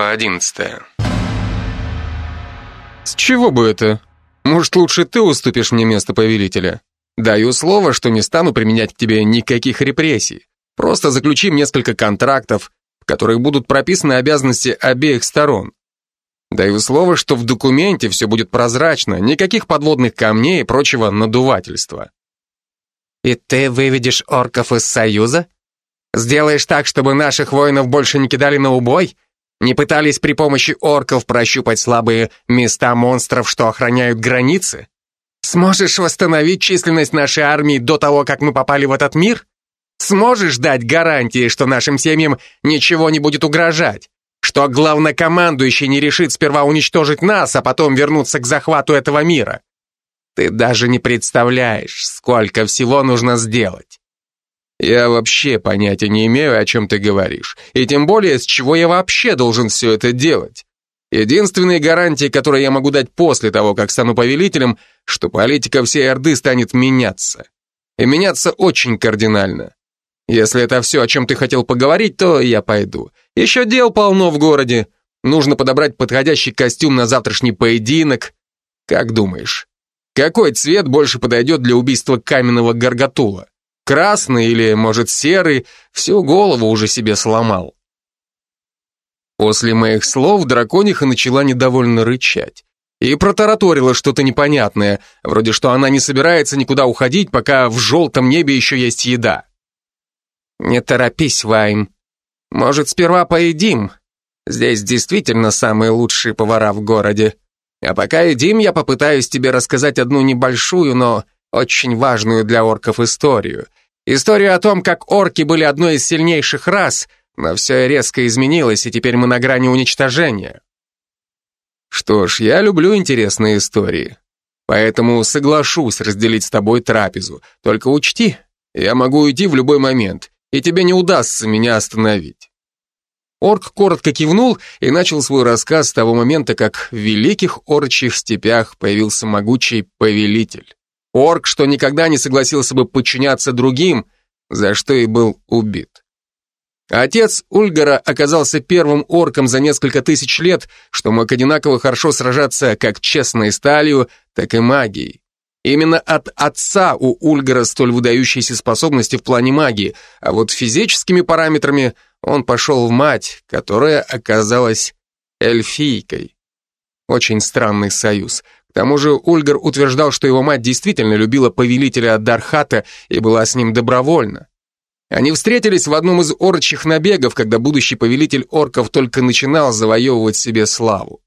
Глава одиннадцатая. С чего бы это? Может, лучше ты уступишь мне место повелителя? Даю слово, что не стану применять к тебе никаких репрессий. Просто заключим несколько контрактов, в которых будут прописаны обязанности обеих сторон. Даю слово, что в документе все будет прозрачно, никаких подводных камней и прочего надувательства. И ты выведешь орков из Союза? Сделаешь так, чтобы наших воинов больше не кидали на убой? Не пытались при помощи орков прощупать слабые места монстров, что охраняют границы? Сможешь восстановить численность нашей армии до того, как мы попали в этот мир? Сможешь дать гарантии, что нашим семьям ничего не будет угрожать? Что главнокомандующий не решит сперва уничтожить нас, а потом вернуться к захвату этого мира? Ты даже не представляешь, сколько всего нужно сделать. Я вообще понятия не имею, о чем ты говоришь. И тем более, с чего я вообще должен все это делать. Единственные гарантии, которые я могу дать после того, как стану повелителем, что политика всей Орды станет меняться. И меняться очень кардинально. Если это все, о чем ты хотел поговорить, то я пойду. Еще дел полно в городе. Нужно подобрать подходящий костюм на завтрашний поединок. Как думаешь, какой цвет больше подойдет для убийства каменного гаргатула? Красный или, может, серый, всю голову уже себе сломал. После моих слов дракониха начала недовольно рычать. И протараторила что-то непонятное, вроде что она не собирается никуда уходить, пока в желтом небе еще есть еда. «Не торопись, Вайм. Может, сперва поедим? Здесь действительно самые лучшие повара в городе. А пока едим, я попытаюсь тебе рассказать одну небольшую, но очень важную для орков историю — Историю о том, как орки были одной из сильнейших рас, но все резко изменилось, и теперь мы на грани уничтожения. Что ж, я люблю интересные истории. Поэтому соглашусь разделить с тобой трапезу. Только учти, я могу уйти в любой момент, и тебе не удастся меня остановить. Орк коротко кивнул и начал свой рассказ с того момента, как в великих орчих степях появился могучий повелитель. Орк, что никогда не согласился бы подчиняться другим, за что и был убит. Отец Ульгара оказался первым орком за несколько тысяч лет, что мог одинаково хорошо сражаться как честной сталью, так и магией. Именно от отца у Ульгара столь выдающиеся способности в плане магии, а вот физическими параметрами он пошел в мать, которая оказалась эльфийкой. Очень странный союз. К тому же Ульгар утверждал, что его мать действительно любила повелителя Дархата и была с ним добровольна. Они встретились в одном из орчих набегов, когда будущий повелитель орков только начинал завоевывать себе славу.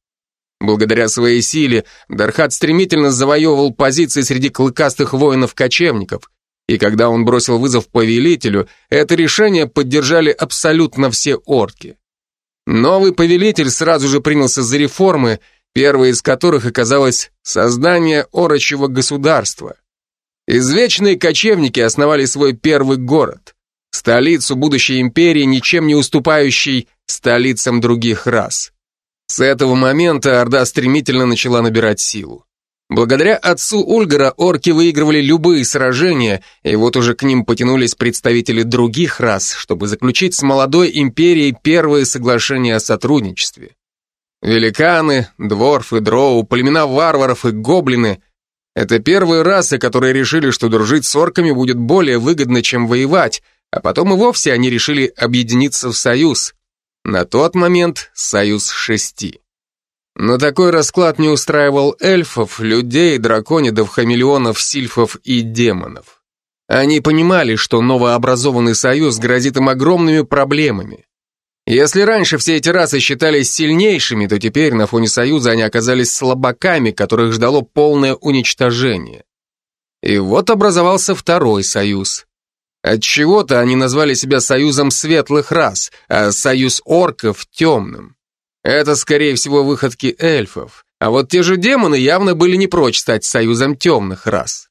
Благодаря своей силе Дархат стремительно завоевывал позиции среди клыкастых воинов-кочевников, и когда он бросил вызов повелителю, это решение поддержали абсолютно все орки. Новый повелитель сразу же принялся за реформы первой из которых оказалось создание орочего государства. Извечные кочевники основали свой первый город, столицу будущей империи, ничем не уступающей столицам других рас. С этого момента Орда стремительно начала набирать силу. Благодаря отцу Ульгара орки выигрывали любые сражения, и вот уже к ним потянулись представители других рас, чтобы заключить с молодой империей первые соглашения о сотрудничестве. Великаны, дворфы, дроу, племена варваров и гоблины — это первые расы, которые решили, что дружить с орками будет более выгодно, чем воевать, а потом и вовсе они решили объединиться в союз. На тот момент союз шести. Но такой расклад не устраивал эльфов, людей, драконидов, хамелеонов, сильфов и демонов. Они понимали, что новообразованный союз грозит им огромными проблемами. Если раньше все эти расы считались сильнейшими, то теперь на фоне Союза они оказались слабаками, которых ждало полное уничтожение. И вот образовался второй союз. От чего то они назвали себя союзом светлых рас, а союз орков — темным. Это, скорее всего, выходки эльфов. А вот те же демоны явно были не прочь стать союзом темных рас.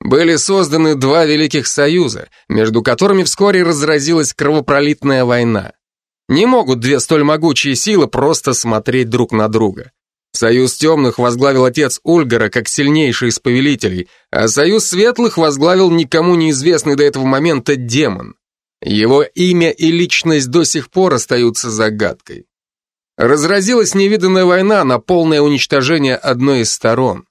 Были созданы два великих союза, между которыми вскоре разразилась кровопролитная война. Не могут две столь могучие силы просто смотреть друг на друга. Союз темных возглавил отец Ульгара как сильнейший из повелителей, а союз светлых возглавил никому неизвестный до этого момента демон. Его имя и личность до сих пор остаются загадкой. Разразилась невиданная война на полное уничтожение одной из сторон.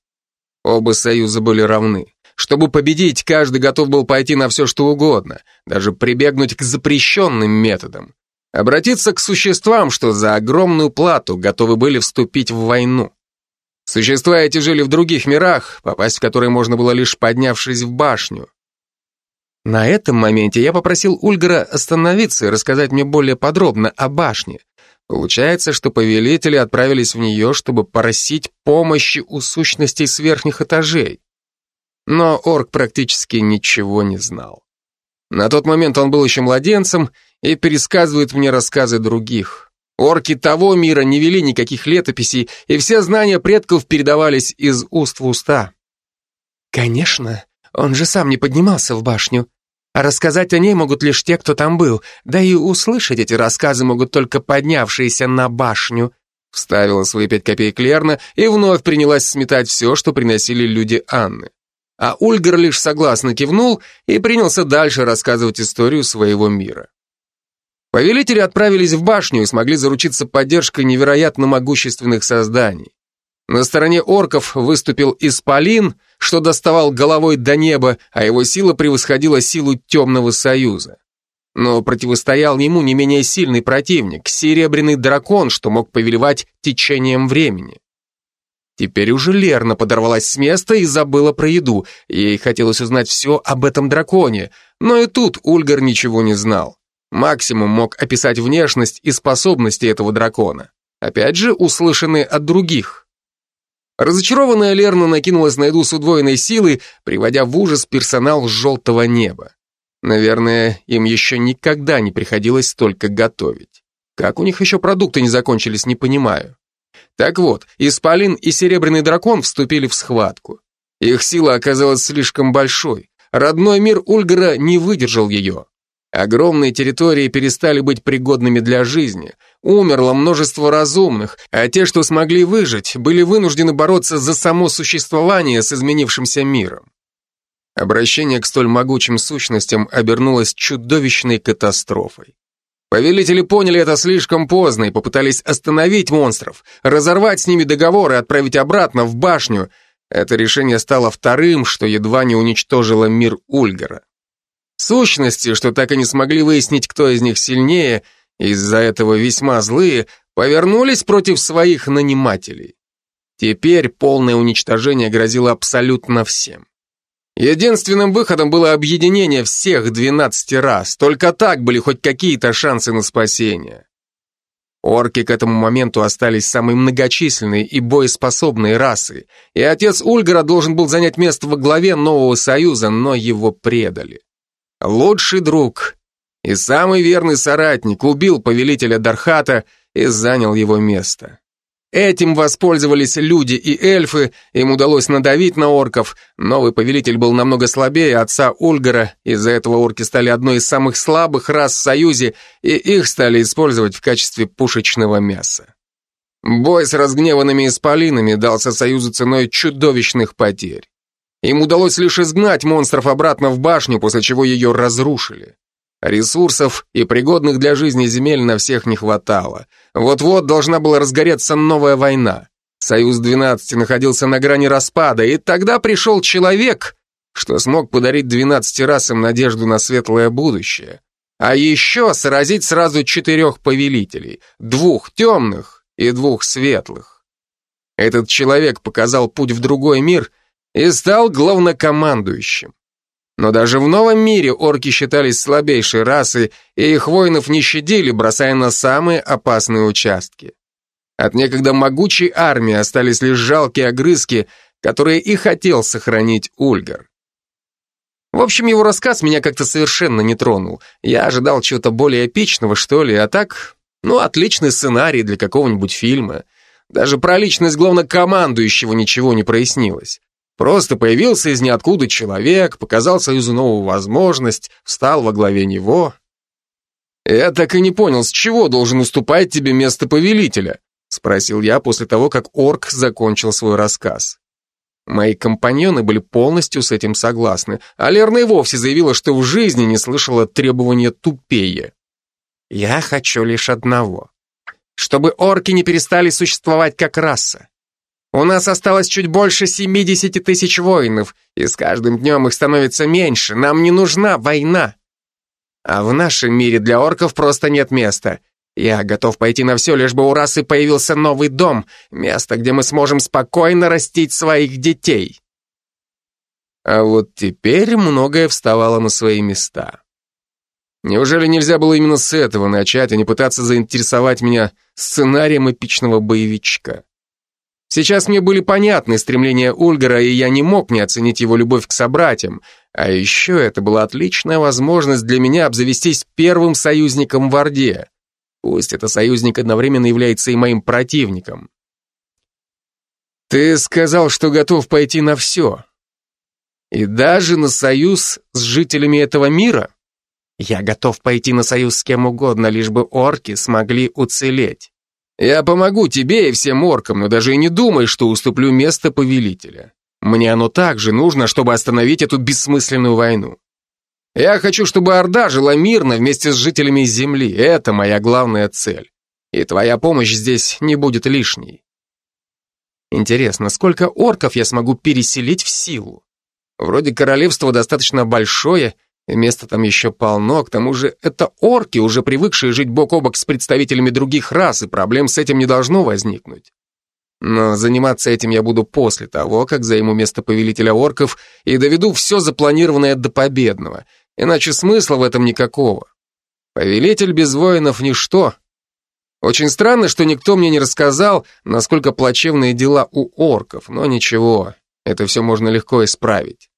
Оба союза были равны. Чтобы победить, каждый готов был пойти на все, что угодно, даже прибегнуть к запрещенным методам. Обратиться к существам, что за огромную плату готовы были вступить в войну. Существа эти жили в других мирах, попасть в которые можно было лишь поднявшись в башню. На этом моменте я попросил Ульгара остановиться и рассказать мне более подробно о башне. Получается, что повелители отправились в нее, чтобы просить помощи у сущностей с верхних этажей. Но орк практически ничего не знал. На тот момент он был еще младенцем и пересказывает мне рассказы других. Орки того мира не вели никаких летописей, и все знания предков передавались из уст в уста. Конечно, он же сам не поднимался в башню. А рассказать о ней могут лишь те, кто там был, да и услышать эти рассказы могут только поднявшиеся на башню. Вставила свои пять копеек Лерна и вновь принялась сметать все, что приносили люди Анны. А Ульгар лишь согласно кивнул и принялся дальше рассказывать историю своего мира. Повелители отправились в башню и смогли заручиться поддержкой невероятно могущественных созданий. На стороне орков выступил Исполин, что доставал головой до неба, а его сила превосходила силу Темного Союза. Но противостоял ему не менее сильный противник, Серебряный Дракон, что мог повелевать течением времени. Теперь уже Лерна подорвалась с места и забыла про еду. Ей хотелось узнать все об этом драконе, но и тут Ульгар ничего не знал. Максимум мог описать внешность и способности этого дракона. Опять же, услышанные от других. Разочарованная Лерна накинулась на еду с удвоенной силой, приводя в ужас персонал желтого неба. Наверное, им еще никогда не приходилось столько готовить. Как у них еще продукты не закончились, не понимаю. Так вот, Исполин и Серебряный Дракон вступили в схватку. Их сила оказалась слишком большой. Родной мир Ульгара не выдержал ее. Огромные территории перестали быть пригодными для жизни. Умерло множество разумных, а те, что смогли выжить, были вынуждены бороться за само существование с изменившимся миром. Обращение к столь могучим сущностям обернулось чудовищной катастрофой. Повелители поняли это слишком поздно и попытались остановить монстров, разорвать с ними договор и отправить обратно в башню. Это решение стало вторым, что едва не уничтожило мир Ульгара. Сущности, что так и не смогли выяснить, кто из них сильнее, из-за этого весьма злые, повернулись против своих нанимателей. Теперь полное уничтожение грозило абсолютно всем. Единственным выходом было объединение всех 12 раз, только так были хоть какие-то шансы на спасение. Орки к этому моменту остались самой многочисленной и боеспособной расой, и отец Ульгара должен был занять место во главе нового союза, но его предали. Лучший друг и самый верный соратник убил повелителя Дархата и занял его место. Этим воспользовались люди и эльфы, им удалось надавить на орков. Новый повелитель был намного слабее отца Ульгара, из-за этого орки стали одной из самых слабых рас в Союзе, и их стали использовать в качестве пушечного мяса. Бой с разгневанными исполинами дался Союзу ценой чудовищных потерь. Им удалось лишь изгнать монстров обратно в башню, после чего ее разрушили. Ресурсов и пригодных для жизни земель на всех не хватало. Вот-вот должна была разгореться новая война. Союз 12 находился на грани распада, и тогда пришел человек, что смог подарить 12 расам надежду на светлое будущее. А еще сразить сразу четырех повелителей, двух темных и двух светлых. Этот человек показал путь в другой мир и стал главнокомандующим. Но даже в новом мире орки считались слабейшей расой, и их воинов не щадили, бросая на самые опасные участки. От некогда могучей армии остались лишь жалкие огрызки, которые и хотел сохранить Ульгар. В общем, его рассказ меня как-то совершенно не тронул. Я ожидал чего-то более эпичного, что ли, а так, ну, отличный сценарий для какого-нибудь фильма. Даже про личность главнокомандующего ничего не прояснилось. Просто появился из ниоткуда человек, показал Союзу новую возможность, встал во главе него. «Я так и не понял, с чего должен уступать тебе место повелителя?» спросил я после того, как орк закончил свой рассказ. Мои компаньоны были полностью с этим согласны, а Лерна и вовсе заявила, что в жизни не слышала требования тупее. «Я хочу лишь одного. чтобы орки не перестали существовать как раса. У нас осталось чуть больше 70 тысяч воинов, и с каждым днем их становится меньше. Нам не нужна война. А в нашем мире для орков просто нет места. Я готов пойти на все, лишь бы у расы появился новый дом, место, где мы сможем спокойно растить своих детей. А вот теперь многое вставало на свои места. Неужели нельзя было именно с этого начать, а не пытаться заинтересовать меня сценарием эпичного боевичка? Сейчас мне были понятны стремления Ульгара, и я не мог не оценить его любовь к собратьям. А еще это была отличная возможность для меня обзавестись первым союзником в Орде. Пусть это союзник одновременно является и моим противником. Ты сказал, что готов пойти на все. И даже на союз с жителями этого мира? Я готов пойти на союз с кем угодно, лишь бы орки смогли уцелеть. Я помогу тебе и всем оркам, но даже и не думай, что уступлю место повелителя. Мне оно также нужно, чтобы остановить эту бессмысленную войну. Я хочу, чтобы Орда жила мирно вместе с жителями Земли. Это моя главная цель. И твоя помощь здесь не будет лишней. Интересно, сколько орков я смогу переселить в силу? Вроде королевство достаточно большое, места там еще полно, к тому же это орки, уже привыкшие жить бок о бок с представителями других рас, и проблем с этим не должно возникнуть. Но заниматься этим я буду после того, как займу место повелителя орков и доведу все запланированное до победного, иначе смысла в этом никакого. Повелитель без воинов — ничто. Очень странно, что никто мне не рассказал, насколько плачевные дела у орков, но ничего, это все можно легко исправить.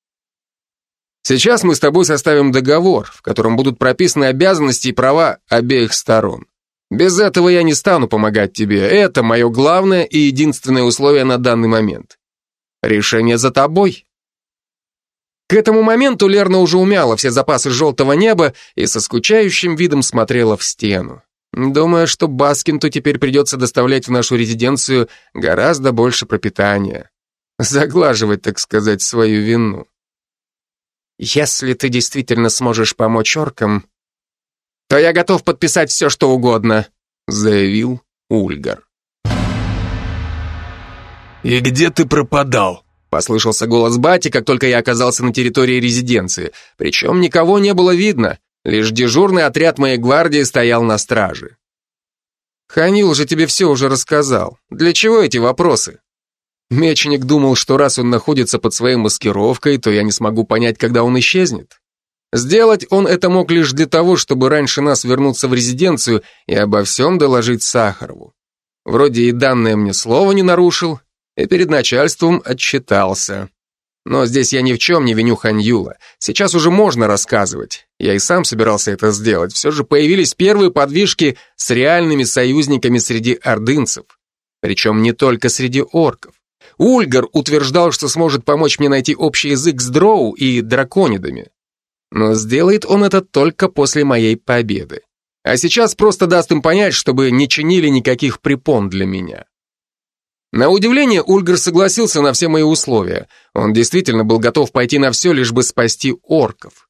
Сейчас мы с тобой составим договор, в котором будут прописаны обязанности и права обеих сторон. Без этого я не стану помогать тебе. Это мое главное и единственное условие на данный момент. Решение за тобой. К этому моменту Лерна уже умяла все запасы желтого неба и со скучающим видом смотрела в стену. Думая, что Баскинту теперь придется доставлять в нашу резиденцию гораздо больше пропитания. Заглаживать, так сказать, свою вину. Если ты действительно сможешь помочь оркам, то я готов подписать все, что угодно», заявил Ульгар. «И где ты пропадал?» Послышался голос Бати, как только я оказался на территории резиденции. Причем никого не было видно, лишь дежурный отряд моей гвардии стоял на страже. «Ханил же тебе все уже рассказал. Для чего эти вопросы?» Мечник думал, что раз он находится под своей маскировкой, то я не смогу понять, когда он исчезнет. Сделать он это мог лишь для того, чтобы раньше нас вернуться в резиденцию и обо всем доложить Сахарову. Вроде и данное мне слово не нарушил, и перед начальством отчитался. Но здесь я ни в чем не виню Ханьюла. Сейчас уже можно рассказывать. Я и сам собирался это сделать. Все же появились первые подвижки с реальными союзниками среди ордынцев. Причем не только среди орков. Ульгар утверждал, что сможет помочь мне найти общий язык с дроу и драконидами. Но сделает он это только после моей победы. А сейчас просто даст им понять, чтобы не чинили никаких препон для меня. На удивление, Ульгар согласился на все мои условия. Он действительно был готов пойти на все, лишь бы спасти орков.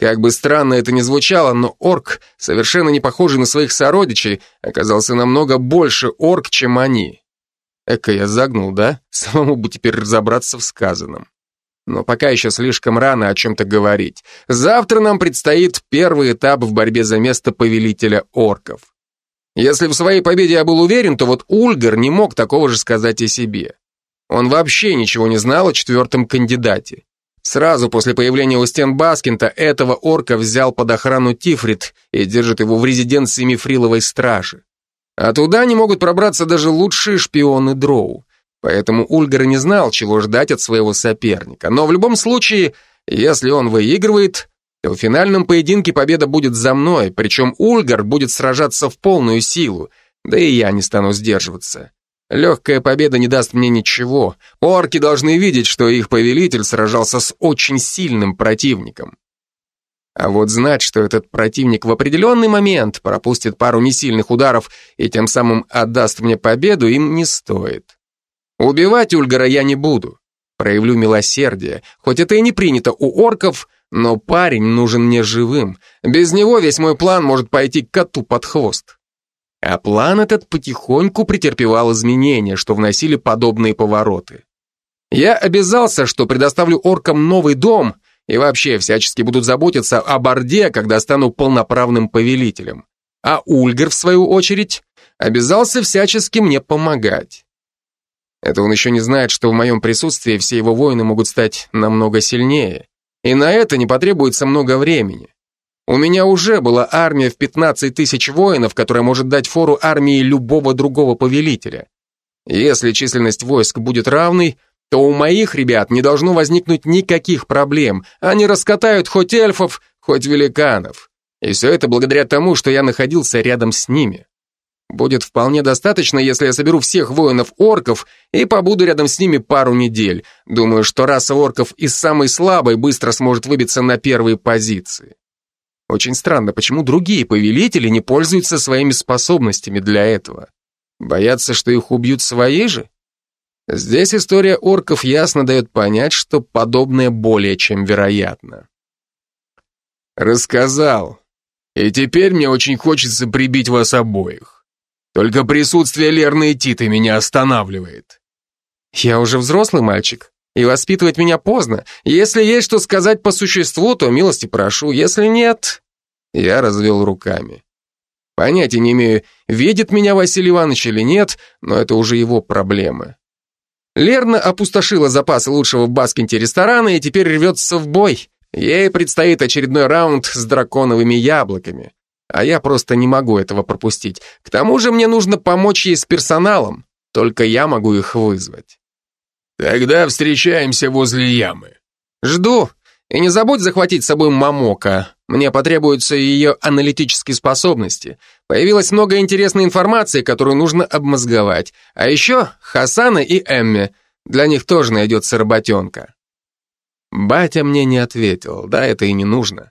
Как бы странно это ни звучало, но орк, совершенно не похожий на своих сородичей, оказался намного больше орк, чем они. Эка я загнул, да? Самому бы теперь разобраться в сказанном. Но пока еще слишком рано о чем-то говорить. Завтра нам предстоит первый этап в борьбе за место повелителя орков. Если в своей победе я был уверен, то вот Ульгар не мог такого же сказать о себе. Он вообще ничего не знал о четвертом кандидате. Сразу после появления у стен Баскинта этого орка взял под охрану Тифрит и держит его в резиденции Мифриловой стражи. А туда не могут пробраться даже лучшие шпионы Дроу. Поэтому Ульгар не знал, чего ждать от своего соперника. Но в любом случае, если он выигрывает, то в финальном поединке победа будет за мной, причем Ульгар будет сражаться в полную силу, да и я не стану сдерживаться. Легкая победа не даст мне ничего. Орки должны видеть, что их повелитель сражался с очень сильным противником. А вот знать, что этот противник в определенный момент пропустит пару несильных ударов и тем самым отдаст мне победу, им не стоит. Убивать Ульгара я не буду. Проявлю милосердие, хоть это и не принято у орков, но парень нужен мне живым. Без него весь мой план может пойти коту под хвост. А план этот потихоньку претерпевал изменения, что вносили подобные повороты. Я обязался, что предоставлю оркам новый дом и вообще всячески будут заботиться о Борде, когда стану полноправным повелителем. А Ульгер, в свою очередь, обязался всячески мне помогать. Это он еще не знает, что в моем присутствии все его воины могут стать намного сильнее. И на это не потребуется много времени. У меня уже была армия в 15 тысяч воинов, которая может дать фору армии любого другого повелителя. Если численность войск будет равной, то у моих ребят не должно возникнуть никаких проблем. Они раскатают хоть эльфов, хоть великанов. И все это благодаря тому, что я находился рядом с ними. Будет вполне достаточно, если я соберу всех воинов-орков и побуду рядом с ними пару недель. Думаю, что раса орков из самой слабой быстро сможет выбиться на первые позиции. Очень странно, почему другие повелители не пользуются своими способностями для этого. Боятся, что их убьют свои же? Здесь история орков ясно дает понять, что подобное более чем вероятно. Рассказал. И теперь мне очень хочется прибить вас обоих. Только присутствие Лерны и Титы меня останавливает. Я уже взрослый мальчик, и воспитывать меня поздно. Если есть что сказать по существу, то милости прошу, если нет...» Я развел руками. Понятия не имею, видит меня Василий Иванович или нет, но это уже его проблемы. Лерна опустошила запасы лучшего в Баскинте ресторана и теперь рвется в бой. Ей предстоит очередной раунд с драконовыми яблоками а я просто не могу этого пропустить. К тому же мне нужно помочь ей с персоналом, только я могу их вызвать. Тогда встречаемся возле ямы. Жду. И не забудь захватить с собой Мамока. Мне потребуются ее аналитические способности. Появилось много интересной информации, которую нужно обмозговать. А еще Хасана и Эмме. Для них тоже найдется работенка. Батя мне не ответил, да это и не нужно.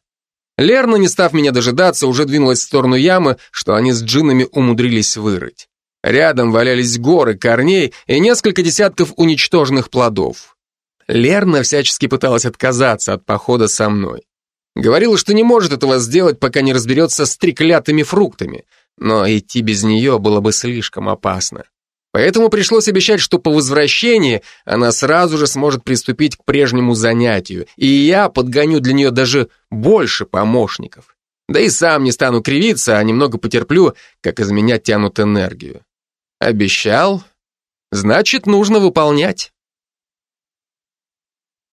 Лерна, не став меня дожидаться, уже двинулась в сторону ямы, что они с джиннами умудрились вырыть. Рядом валялись горы корней и несколько десятков уничтоженных плодов. Лерна всячески пыталась отказаться от похода со мной. Говорила, что не может этого сделать, пока не разберется с треклятыми фруктами, но идти без нее было бы слишком опасно. Поэтому пришлось обещать, что по возвращении она сразу же сможет приступить к прежнему занятию, и я подгоню для нее даже больше помощников. Да и сам не стану кривиться, а немного потерплю, как из меня тянут энергию. Обещал, значит, нужно выполнять.